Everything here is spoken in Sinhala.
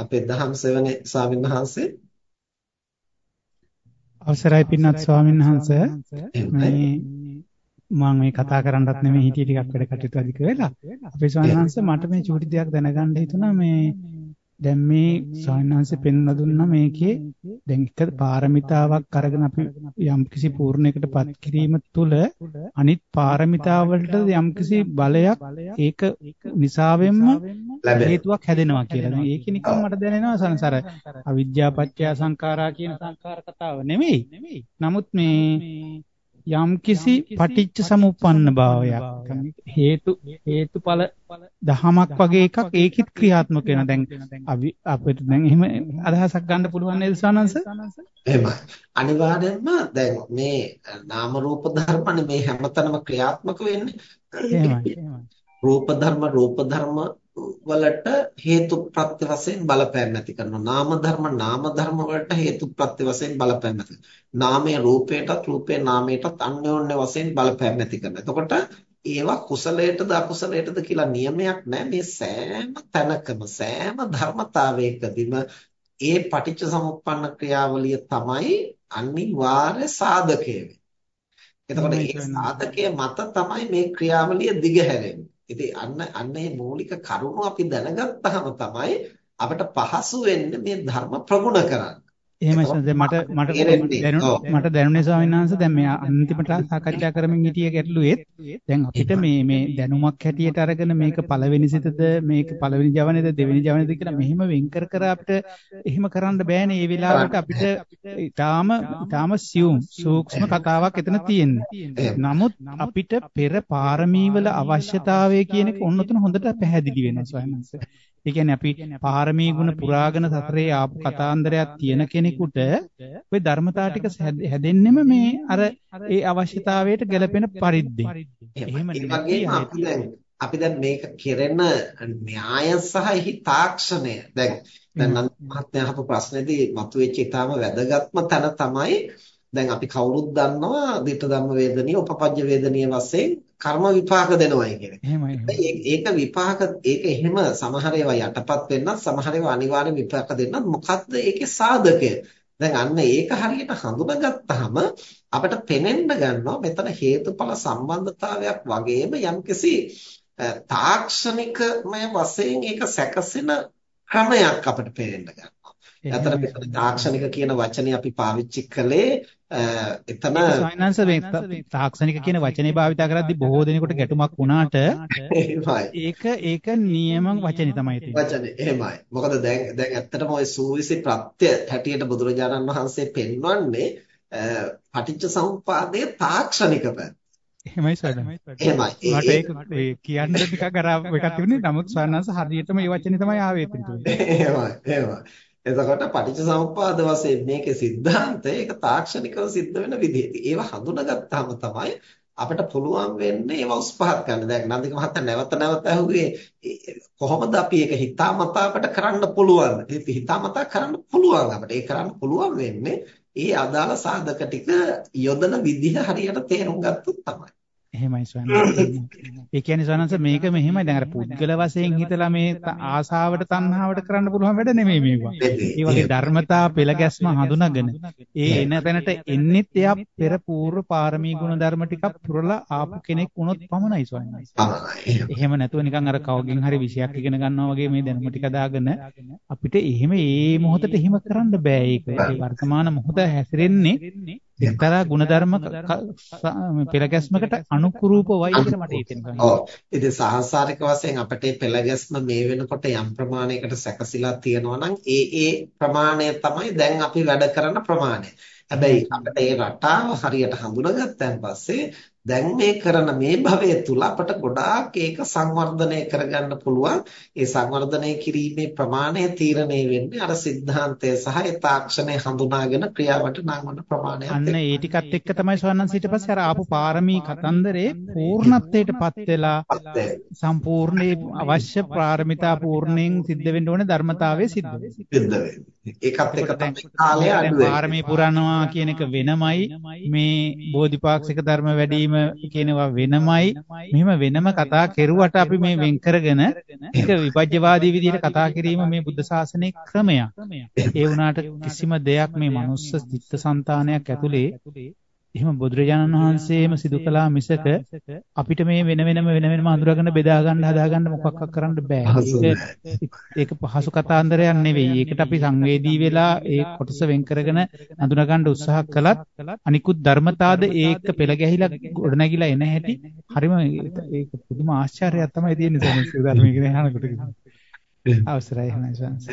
අපේ දහම් සෙවනේ ස්වාමීන් වහන්සේ? අවසරයි පින්වත් ස්වාමීන් වහන්සේ. මේ මම මේ කතා කරන්නත් නෙමෙයි හිතී ටිකක් වැඩ කටයුතු අධික වෙලා. අපේ ස්වාමීන් වහන්සේ මට මේ චූටි දෙයක් දැනගන්න හිතුණා. මේ දැන් මේ සායනංශ පෙන්වලා දුන්නා මේකේ දැන් එක පාරමිතාවක් අරගෙන අපි යම්කිසි පූර්ණයකටපත් කිරීම තුළ අනිත් පාරමිතාවලට යම්කිසි බලයක් ඒක නිසාවෙන්ම හේතුවක් හැදෙනවා කියලා. ඒක නිකන් මට දැනෙනවා සංසාර අවිද්‍යාව පත්‍ය සංඛාරා කියන සංඛාර කතාව නෙමෙයි. නමුත් මේ යම්කිසි පටිච්ච සමුප්පන්න භාවයක් හේතු හේතුඵල දහමක් වගේ එකක් ඒකිට ක්‍රියාත්මක වෙනවා. දැන් අපිට දැන් එහෙම අදහසක් ගන්න පුළුවන් නේද සානංශ එහෙමයි අනිවාර්යෙන්ම දැන් මේ නාම රූප ධර්මනේ මේ හැමතැනම ක්‍රියාත්මක වෙන්නේ. එහෙමයි. රූප ධර්ම රූප ධර්ම වලට හේතු ප්‍රත්‍ය වශයෙන් බලපෑම් නැති කරනවා. නාම ධර්ම නාම ධර්ම වලට හේතු ප්‍රත්‍ය වශයෙන් බලපෑම් නැති කරනවා. නාමයේ රූපයටත් රූපේ නාමයටත් අන්‍යෝන්‍ය වශයෙන් බලපෑම් නැති කරනවා. එතකොට ඒවා කුසලයටද අකුසලයටද කියලා නියමයක් නැහැ. මේ සෑම තැනකම සෑම ධර්මතාවයකදීම ඒ පටිච්ච සමුප්පන්න ක්‍රියාවලිය තමයි අනිවාර්ය සාධකය වෙන්නේ. එතකොට ඒ සාධකයේ මත තමයි මේ ක්‍රියාවලිය දිගහැරෙන්නේ. ඉතින් අන්න අන්න මේ මූලික කරුණු අපි දැනගත්තාම තමයි අපිට පහසු වෙන්නේ මේ ධර්ම ප්‍රගුණ කරන්න. එහෙමයි සඳ මට මට මට දැනුනේ ස්වාමීන් වහන්සේ දැන් මේ අන්තිමට සාකච්ඡා කරමින් හිටිය ගැටලුවෙත් දැන් අපිට මේ මේ දැනුමක් හැටියට අරගෙන මේක පළවෙනි සිතද මේක පළවෙනි ජවනේද දෙවෙනි ජවනේද කියලා මෙහිම වෙන් කර කර අපිට එහෙම කරන්න බෑනේ. ඒ වෙලාවට අපිට ඊටාම ඊටාම සියුම් සූක්ෂම කතාවක් එතන තියෙන්නේ. නමුත් අපිට පෙර පාරමීවල අවශ්‍යතාවය කියන එක ඔන්නතන හොඳට පැහැදිලි වෙනවා ස්වාමීන් වහන්සේ ඒ කියන්නේ අපි පාරමී ගුණ පුරාගෙන සතරේ ආපු කතාන්දරයක් තියෙන කෙනෙකුට ওই ධර්මතා ටික හැදෙන්නෙම මේ අර ඒ අවශ්‍යතාවයට ගැලපෙන පරිද්දෙන්. එහෙම නෙමෙයි. අපි දැන් මේක කෙරෙන න්‍යාය සහ එහි තාක්ෂණය. දැන් දැන් නන්ද මහත්මයා අහපු ප්‍රශ්නේදී මතුවෙච්ච ඊටාම වැදගත්ම තැන තමයි දැන් අපි කවුරුත් දන්නවා ditta ධම්ම වේදනීය උපපජ්ජ වේදනීය වශයෙන් කර්ම විපාක දෙනවයි කියන්නේ. ඒක විපාක ඒක එහෙම සමහර ඒවා යටපත් වෙන්නත් සමහර ඒවා අනිවාර්ය විපාක දෙන්නත් මොකද්ද ඒකේ සාධකය? දැන් අන්න ඒක හරියට හඳුනාගත්තාම අපිට පෙනෙන්න ගන්නවා මෙතන හේතුඵල සම්බන්ධතාවයක් වගේම යම්කිසි තාක්ෂණිකමය වශයෙන් ඒක සැකසෙන ක්‍රමයක් අපිට පේන්න ගන්නවා. අතර මෙතන තාක්ෂණික කියන වචනේ අපි පාවිච්චි කළේ එතන සයන්ස් මේ තාක්ෂණික කියන වචනේ භාවිත කරද්දී බොහෝ දෙනෙකුට ගැටුමක් වුණාට ඒක ඒක නියම වචනේ තමයි තියෙන්නේ. වචනේ එහෙමයි. මොකද දැන් දැන් ඇත්තටම ওই සූවිසි ප්‍රත්‍ය හැටියට බුදුරජාණන් වහන්සේ පෙන්වන්නේ පටිච්ච සමුප්පාදයේ තාක්ෂණික පැත්ත. එහෙමයි සර්. එහෙමයි. මට ඒක කියන්න ටිකක් අර එකක් තිබුණේ නමුත් සයන්ස් හරියටම මේ වචනේ තමයි ආවේ පිටුවේ. එහෙමයි. එහෙමයි. එතකොට පටිච්චසමුප්පාද වශයෙන් මේකේ સિદ્ધාන්තය ඒක තාක්ෂණිකව සිද්ධ වෙන විදිහ. ඒව හඳුනාගත්තාම තමයි අපිට පුළුවන් වෙන්නේ ඒව උස් පහත් ගන්න. දැන් නන්දික මහත්තයා නැවත නැවත ඇහුවේ කොහොමද අපි ඒක හිතාමතා අපට කරන්න පුළුවන්? හිතාමතා කරන්න පුළුවන් අපට. ඒ කරන්න පුළුවන් වෙන්නේ ඒ අදාළ සාධක ටික යොදන විදිහ හරියට තේරුම් ගත්තොත් තමයි. එහෙමයි ස්වාමීනි. ඒ කියන්නේ ස්වාමීනි මේක මෙහෙමයි දැන් අර පුද්ගල වශයෙන් හිතලා මේ ආසාවට තණ්හාවට කරන්න පුළුවන් වැඩ නෙමෙයි මේවා. ඒ වගේ ධර්මතා පෙළ ගැස්ම හඳුනාගෙන ඒ එන තැනට එන්නෙත් එයා පෙර పూర్ව පාරමී ගුණ ධර්ම ටිකක් පුරලා ආපු කෙනෙක් වුණොත් පමණයි ස්වාමීනි. එහෙම නැතුව නිකන් අර කවගෙන් හරි විෂයක් ඉගෙන ගන්නවා වගේ මේ දැනුම ටික දාගෙන අපිට එහෙම ඒ මොහොතට එහෙම කරන්න බෑ ඒක. වර්තමාන මොහොත හැසිරෙන්නේ එක්තරා ಗುಣධර්ම පෙරගැස්මකට අනුකූලවයි කියලා මට හිතෙනවා. ඔව්. ඉතින් සාහසාරික වශයෙන් අපිට පෙළගැස්ම මේ වෙනකොට යම් ප්‍රමාණයකට සැකසීලා තියෙනවා නම් ඒ ඒ ප්‍රමාණය තමයි දැන් අපි වැඩ කරන ප්‍රමාණය. හැබැයි අපිට ඒ රටාව හරියට හඳුනාගත්තන් පස්සේ දැන් මේ කරන මේ භවය තුල අපට ගොඩාක් ඒක සංවර්ධනය කරගන්න පුළුවන්. ඒ සංවර්ධනය කිරීමේ ප්‍රමාණය තීරණය වෙන්නේ අර સિદ્ધාන්තය සහ ඒ තාක්ෂණය හඳුනාගෙන ක්‍රියාවට නංවන ප්‍රමාණයත් එක්ක. අන්න ඒ ටිකත් එක්ක තමයි ස්වර්ණන් ඊට පස්සේ අර ආපු පාරමී කතන්දරේ පූර්ණත්වයටපත් වෙලා සම්පූර්ණ අවශ්‍ය පාරමිතා පූර්ණයෙන් සිද්ධ වෙන්න ඕනේ ධර්මතාවයේ සිද්ධ වෙන්නේ. ඒකත් එක්ක තමයි කාලය අඩු වෙන්නේ. පාරමී පුරනවා කියන එක වෙනමයි මේ බෝධිපාක්ෂික ධර්ම වැඩි වැඩිම කියනවා වෙනමයි මෙහෙම වෙනම කතා කෙරුවට අපි මේ වෙන් කරගෙන ඒක විපජ්‍යවාදී විදිහට කතා කිරීම මේ බුද්ධ ශාසනයේ ක්‍රමයක්. ඒ වුණාට කිසිම දෙයක් මේ මනුස්ස චිත්තසංතානයක් ඇතුලේ එහෙම බුදුරජාණන් වහන්සේම සිදු කළා මිසක අපිට මේ වෙන වෙනම වෙන වෙනම අඳුරගෙන බෙදා ගන්න හදා ගන්න මොකක්වත් කරන්න බෑ. ඒක පහසු කතාන්දරයක් නෙවෙයි. ඒකට අපි සංවේදී වෙලා ඒ කොටස වෙන් කරගෙන අඳුන ගන්න උත්සාහ කළත් අනිකුත් ධර්මතාවද ඒක පෙළ ගැහිලා ගොඩනැගිලා එන හැටි හරිම ඒක පුදුම ආශ්චර්යයක් තමයි තියෙන්නේ සමස්ත ධර්මයේ කියන අහනකොට. අවසරයි එහෙමයි සංස.